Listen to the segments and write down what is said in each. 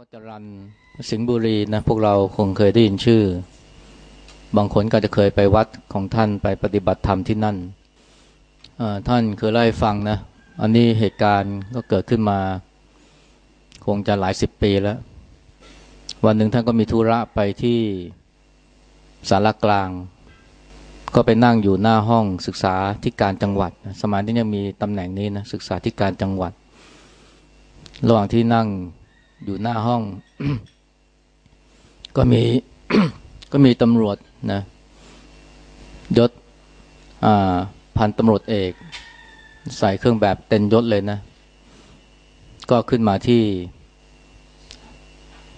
พ่อจรันสิงห์บุรีนะพวกเราคงเคยได้ยินชื่อ บางคนก็จะเคยไปวัดของท่านไปปฏิบัติธรรมที่นั่นท่านเคยเล่าให้ฟังนะอันนี้เหตุการณ์ก็เกิดขึ้นมา คงจะหลายสิบปีแล้ว วันหนึ่งท่านก็มีธุระไปที่สารกลาง ก็ไปนั่งอยู่หน้าห้องศึกษาที่การจังหวัด สมัยนี้ยังมีตำแหน่งนี้นะศึกษาที่การจังหวัด ระหว่างที่นั่ง อยู่หน้าห้อง ก็มีก็มีตำรวจนะยศพันตำรวจเอก ใส่เครื่องแบบเต็นยศเลยนะ ก็ขึ้นมาที่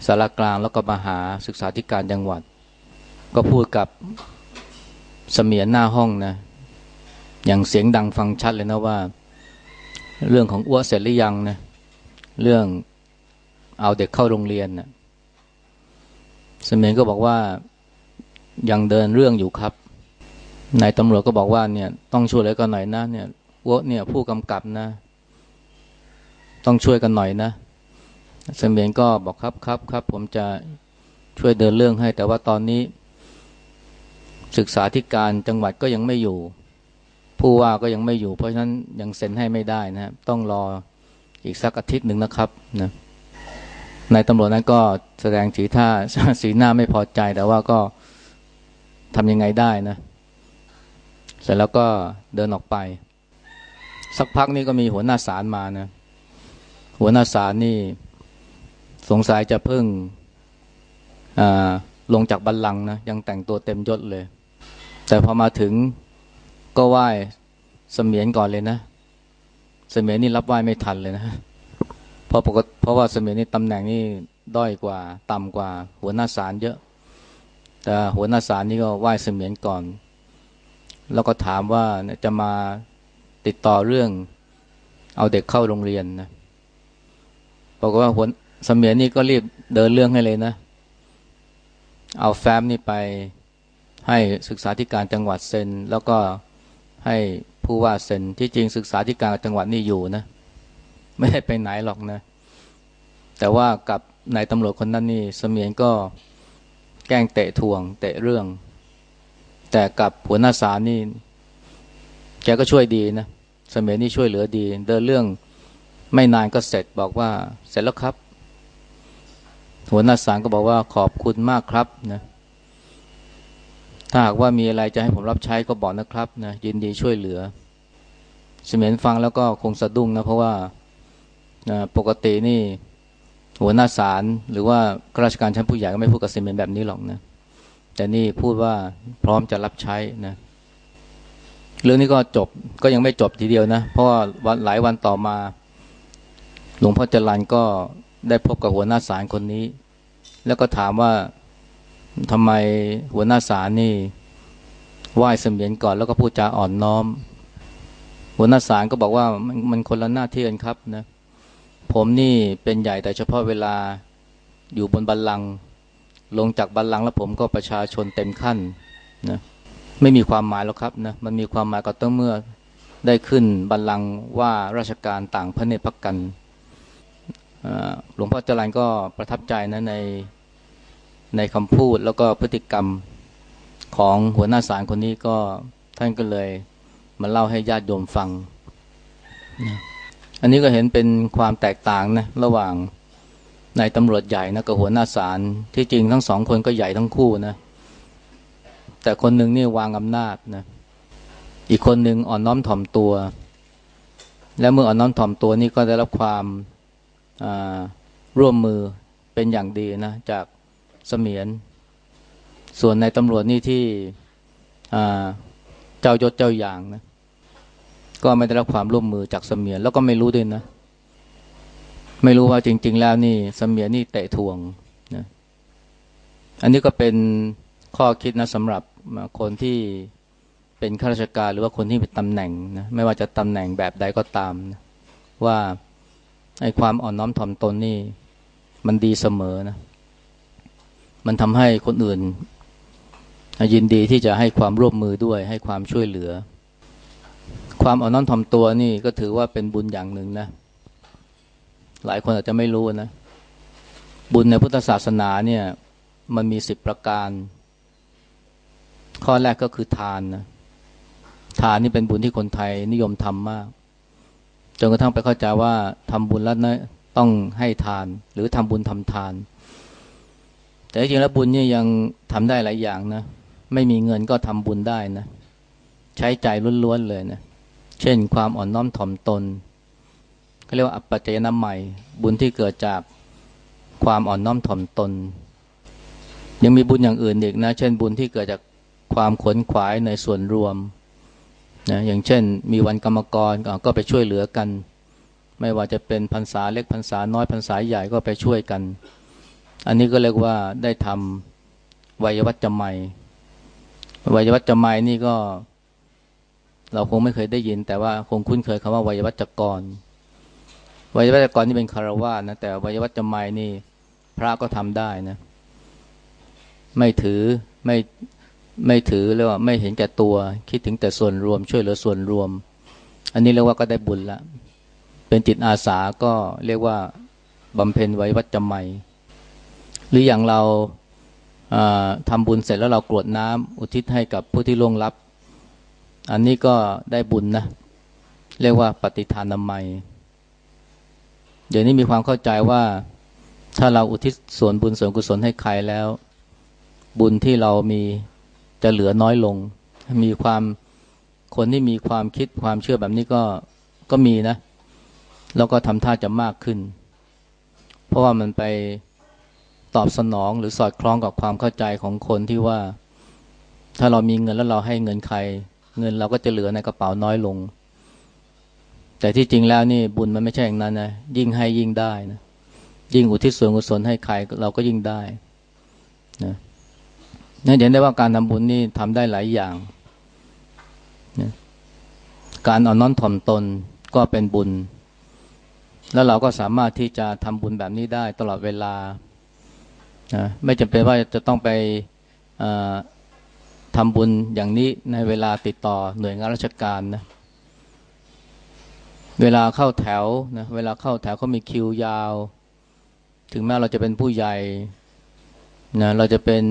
สารกลางแล้วก็มาหาศึกษาธิการจังหวัด ก็พูดกับเสมียนหน้าห้องนะ อย่างเสียงดังฟังชัดเลยนะว่า เรื่องของอ้วเสร็จหรือยังนะ เรื่อง เอาเด็กเข้าโรงเรียนน่ะสมียนก็บอกว่ายังเดินเรื่องอยู่ครับนายตำรวจก็บอกว่าเนี่ยต้องช่วยอะไรกันหน่อยนะเนี่ยวเนี่ยผู้กำกับนะ ต้องช่วยกันหน่อยนะสมียนก็บอกครับครับครับผมจะช่วยเดินเรื่องให้ แต่ว่าตอนนี้ ศึกษาธิการจังหวัดก็ยังไม่อยู่ ผู้ว่าก็ยังไม่อยู่ เพราะฉะนั้นยังเซ็นให้ไม่ได้นะต้องรออีกสักอาทิตย์หนึ่งนะครับนะ นายตำรวจนั้นก็แสดงสีท่าสีหน้าไม่พอใจแต่ว่าก็ทำยังไงได้นะ เสร็จแล้วก็เดินออกไป สักพักนี้ก็มีหัวหน้าศาลมานะ หัวหน้าศาลนี่ สงสัยจะเพิ่งลงจากบัลลังก์นะ ยังแต่งตัวเต็มยศเลย แต่พอมาถึงก็ไหว้เสมียนก่อนเลยนะ เสมียนนี่รับไหว้ไม่ทันเลยนะ เพราะปกติเพราะว่าสมัยนี้ตำแหน่งนี้ด้อยกว่า ต่ำกว่า หัวหน้าศาลเยอะ แต่หัวหน้าศาลนี่ก็ไหว้เสมียนก่อน แล้วก็ถามว่าจะมาติดต่อเรื่อง เอาเด็กเข้าโรงเรียนนะบอกว่าหัวเสมียนนี่ก็รีบเดินเรื่องให้เลยนะ เอาแฟ้มนี่ไปให้ศึกษาธิการจังหวัดเซ็น แล้วก็ให้ผู้ว่าเซ็นที่จริงศึกษาธิการจังหวัดนี่อยู่นะ ไม่ได้ไปไหนหรอกนะ แต่ว่ากับนายตำรวจคนนั้นนี่เสมียนก็แกล้งเตะทวง เตะเรื่อง แต่กับหัวหน้าศาลนี่แกก็ช่วยดีนะเสมียนนี่ช่วยเหลือดี เดินเรื่องไม่นานก็เสร็จบอกว่าเสร็จแล้วครับ หัวหน้าศาลก็บอกว่าขอบคุณมากครับนะถ้าหากว่ามีอะไรจะให้ผมรับใช้ก็บอกนะครับนะยินดีช่วยเหลือเสมียนฟังแล้วก็คงสะดุ้งนะเพราะว่า นะปกตินี่หัวหน้าศาลหรือว่าข้าราชการชั้นผู้ใหญ่ก็ไม่พูดกับเซมนแบบนี้หรอกนะ แต่นี่พูดว่าพร้อมจะรับใช้นะ เรื่องนี้ก็จบก็ยังไม่จบทีเดียวนะ เพราะว่าวันหลายวันต่อมา หลวงพ่อจรันก็ได้พบกับหัวหน้าศาลคนนี้ แล้วก็ถามว่าทำไมหัวหน้าศาลนี่ไหว้เสมียนก่อนแล้วก็พูดจาอ่อนน้อม หัวหน้าศาลก็บอกว่ามันคนละหน้าที่กันครับนะ ผมนี่เป็นใหญ่แต่เฉพาะเวลาอยู่บนบัลลังก์ลงจากบัลลังก์แล้วผมก็ประชาชนเต็มขั้นนะไม่มีความหมายหรอกครับนะมันมีความหมายก็ต้องเมื่อได้ขึ้นบัลลังก์ว่าราชการต่างพระเนตรพักกันหลวงพ่อจรันก็ประทับใจนะในในคำพูดแล้วก็พฤติกรรมของหัวหน้าศาลคนนี้ก็ท่านก็เลยมาเล่าให้ญาติโยมฟังนะ อันนี้ก็เห็นเป็นความแตกต่างนะระหว่างนายตำรวจใหญ่นะกับหัวหน้าศาลที่จริงทั้งสองคนก็ใหญ่ทั้งคู่นะ แต่คนหนึ่งนี่วางอำนาจนะอีกคนหนึ่งอ่อนน้อมถ่อมตัว และเมื่ออ่อนน้อมถ่อมตัวนี่ก็ได้รับความร่วมมือเป็นอย่างดีนะจากเสมียน ส่วนในตำรวจนี่ที่เจ้ายศเจ้าอย่างนะ ก็ไม่ได้รับความร่วมมือจากเสมียนแล้วก็ไม่รู้ด้วยนะ ไม่รู้ว่าจริง ๆ แล้วนี่เสมียนนี่เตะทวงนะอันนี้ก็เป็นข้อคิดนะสำหรับคนที่เป็นข้าราชการหรือว่าคนที่เป็นตำแหน่งนะไม่ว่าจะตำแหน่งแบบใดก็ตามนะว่าไอ้ความอ่อนน้อมถ่อมตนนี่ มันดีเสมอนะ มันทำให้คนอื่น ยินดีที่จะให้ความร่วมมือด้วย ให้ความช่วยเหลือ ความอ่อนน้อมถ่อมตัวนี่ก็ถือว่าเป็นบุญอย่างหนึ่งนะ หลายคนอาจจะไม่รู้นะ บุญในพุทธศาสนาเนี่ย มันมีสิบประการ ข้อแรกก็คือทานนะทานนี่เป็นบุญที่คนไทยนิยมทำมาก จนกระทั่งไปเข้าใจว่าทำบุญแล้วนะต้องให้ทาน หรือทำบุญทำทาน แต่จริงแล้วบุญเนี่ยยังทำได้หลายอย่างนะ ไม่มีเงินก็ทำบุญได้นะ ใช้ใจล้วนๆเลยนะ เช่นความอ่อนน้อมถ่อมตนเขาเรียกว่าอัปปัจจยน้ำใหม่ บุญที่เกิดจากความอ่อนน้อมถ่อมตน ยังมีบุญอย่างอื่นอีกนะ เช่นบุญที่เกิดจากความขนขวายในส่วนรวมนะอย่างเช่น มีวันกรรมกรก็ไปช่วยเหลือกัน ไม่ว่าจะเป็นพรรษาเล็กพรรษาน้อยพรรษาใหญ่ก็ไปช่วยกัน อันนี้ก็เรียกว่าได้ทำวัยวัจจะใหม่วัยวัจจะใหม่นี่ก็ เราคงไม่เคยได้ยิน แต่ว่าคงคุ้นเคยคำว่าวัยวัจกร วัยวัจกรนี่เป็นคารวะนะแต่วัยวัจจะใหม่นี่ พระก็ทำได้นะ ไม่ถือไม่ไม่ถือเรียกว่าไม่เห็นแก่ตัว คิดถึงแต่ส่วนรวม ช่วยเหลือส่วนรวม อันนี้เรียกว่าก็ได้บุญละ เป็นจิตอาสาก็เรียกว่าบำเพ็ญไว้วัดจำไม่หรืออย่างเราทำบุญเสร็จแล้วเรากรวดน้ำอุทิศให้กับผู้ที่ล่วงลับ อันนี้ก็ได้บุญนะ เรียกว่าปฏิทานนามัย เดี๋ยวนี้มีความเข้าใจว่า ถ้าเราอุทิศส่วนบุญส่วนกุศลให้ใครแล้ว บุญที่เรามีจะเหลือน้อยลง มีความคนที่มีความคิดความเชื่อแบบนี้ก็ก็มีนะ แล้วก็ทำท่าจะมากขึ้น เพราะว่ามันไปตอบสนองหรือสอดคล้องกับความเข้าใจของคนที่ว่า ถ้าเรามีเงินแล้วเราให้เงินใคร เงินเราก็จะเหลือในกระเป๋าน้อยลง แต่ที่จริงแล้วนี่บุญมันไม่ใช่อย่างนั้นนะยิ่งให้ยิ่งได้นะยิ่งอุทิศส่วนกุศลให้ใครเราก็ยิ่งได้นะนี่เห็นได้ว่าการทำบุญนี่ทำได้หลายอย่างการอ่อนน้อมถ่อมตนก็เป็นบุญ แล้วเราก็สามารถที่จะทำบุญแบบนี้ได้ตลอดเวลาไม่จำเป็นว่าจะต้องไป ทำบุญอย่างนี้ในเวลาติดต่อหน่วยงานราชการนะ เวลาเข้าแถวนะ เวลาเข้าแถวเขามีคิวยาว ถึงแม้เราจะเป็นผู้ใหญ่นะเราจะเป็น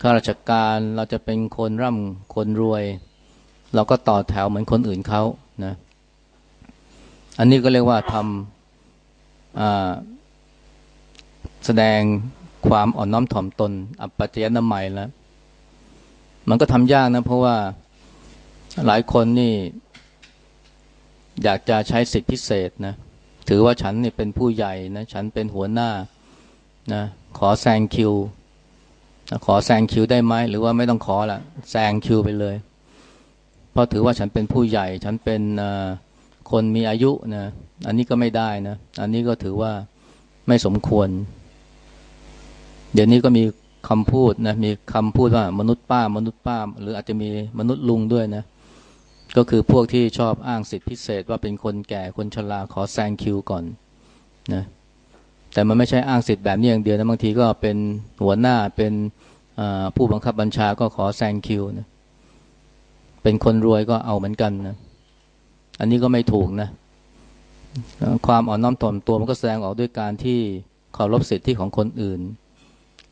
ข้าราชการเราจะเป็นคนร่ำคนรวย เราก็ต่อแถวเหมือนคนอื่นเขานะ อันนี้ก็เรียกว่าทำแสดงความอ่อนน้อมถ่อมตน อัปปัจจยนามัยแล้ว มันก็ทำยากนะเพราะว่าหลายคนนี่ อยากจะใช้สิทธิพิเศษนะถือว่าฉันนี่เป็นผู้ใหญ่นะฉันเป็นหัวหน้านะขอแซงคิวขอแซงคิวได้ไหมหรือว่าไม่ต้องขอละแซงคิวไปเลย เพราะถือว่าฉันเป็นผู้ใหญ่ ฉันเป็นคนมีอายุนะอันนี้ก็ไม่ได้นะ อันนี้ก็ถือว่าไม่สมควร เดี๋ยวนี้ก็มี คำพูดนะมีคำพูดว่ามนุษย์ป้ามนุษย์ป้า หรืออาจจะมีมนุษย์ลุงด้วยนะ ก็คือพวกที่ชอบอ้างสิทธิพิเศษว่าเป็นคนแก่คนชราขอแซงคิวก่อนนะแต่มันไม่ใช่อ้างสิทธิ์แบบนี้อย่างเดียวนะบางทีก็เป็นหัวหน้าเป็นผู้บังคับบัญชาก็ขอแซงคิวนะเป็นคนรวยก็เอาเหมือนกันนะอันนี้ก็ไม่ถูกนะ ความอ่อนน้อมถ่อมตัวมันก็แสดงออกด้วยการที่เคารพสิทธิของคนอื่น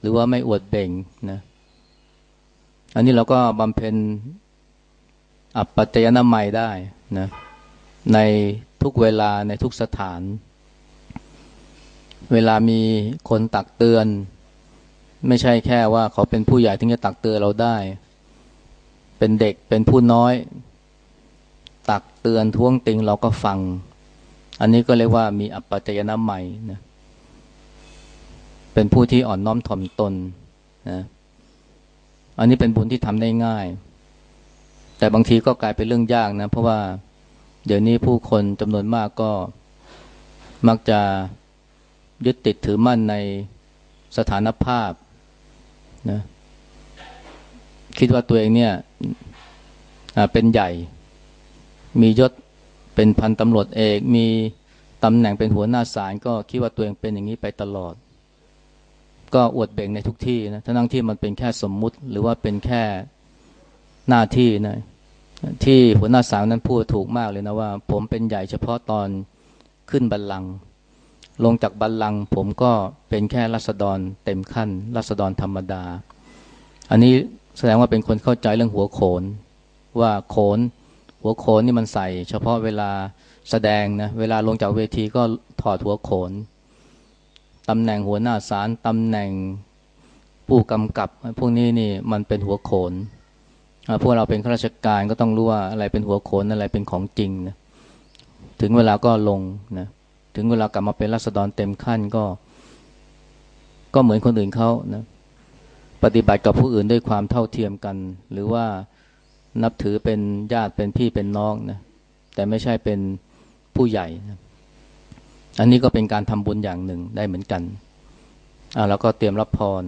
หรือว่าไม่อวดเบ่งนะ อันนี้เราก็บำเพ็ญอัปปัจจยนามัยได้นะ ในทุกเวลาในทุกสถาน เวลามีคนตักเตือน ไม่ใช่แค่ว่าเขาเป็นผู้ใหญ่ถึงจะตักเตือนเราได้ เป็นเด็กเป็นผู้น้อย ตักเตือนท้วงติงเราก็ฟัง อันนี้ก็เรียกว่ามีอัปปัจจยนะใหม่นะเป็นผู้ที่อ่อนน้อมถ่อมตนนะอันนี้เป็นบุญที่ทำได้ง่าย แต่บางทีก็กลายเป็นเรื่องยากนะ เพราะว่าเดี๋ยวนี้ผู้คนจำนวนมากก็มักจะยึดติดถือมั่นในสถานภาพนะคิดว่าตัวเองเนี่ยเป็นใหญ่ มียศเป็นพันตำรวจเอก มีตำแหน่งเป็นหัวหน้าศาลก็คิดว่าตัวเองเป็นอย่างนี้ไปตลอด ก็อวดเบ่งในทุกที่นะทั้งที่มันเป็นแค่สมมุติ หรือว่าเป็นแค่หน้าที่นะที่หัวหน้าศาลนั้นพูดถูกมากเลยนะว่า ผมเป็นใหญ่เฉพาะตอนขึ้นบัลลังก์ลงจากบัลลังก์ผมก็เป็นแค่รัษฎรเต็มขั้นรัษฎรธรรมดา อันนี้แสดงว่าเป็นคนเข้าใจเรื่องหัวโขน ว่าโขน หัวโขนนี่มันใส่ เฉพาะเวลาแสดงนะเวลาลงจากเวทีก็ถอดหัวโขน ตำแหน่งหัวหน้าศาลตำแหน่งผู้กำกับ พวกนี้นี่มันเป็นหัวโขนพวกเราเป็นข้าราชการก็ต้องรู้ว่าอะไรเป็นหัวโขนอะไรเป็นของจริงนะถึงเวลาก็ลงนะถึงเวลากลับมาเป็นรัษฎรเต็มขั้นก็ ก็เหมือนคนอื่นเขานะปฏิบัติกับผู้อื่นด้วยความเท่าเทียมกัน หรือว่านับถือเป็นญาติเป็นพี่เป็นน้องนะแต่ไม่ใช่เป็นผู้ใหญ่นะ อันนี้ก็เป็นการทำบุญอย่างหนึ่งได้เหมือนกันอ่าแล้วก็เตรียมรับพร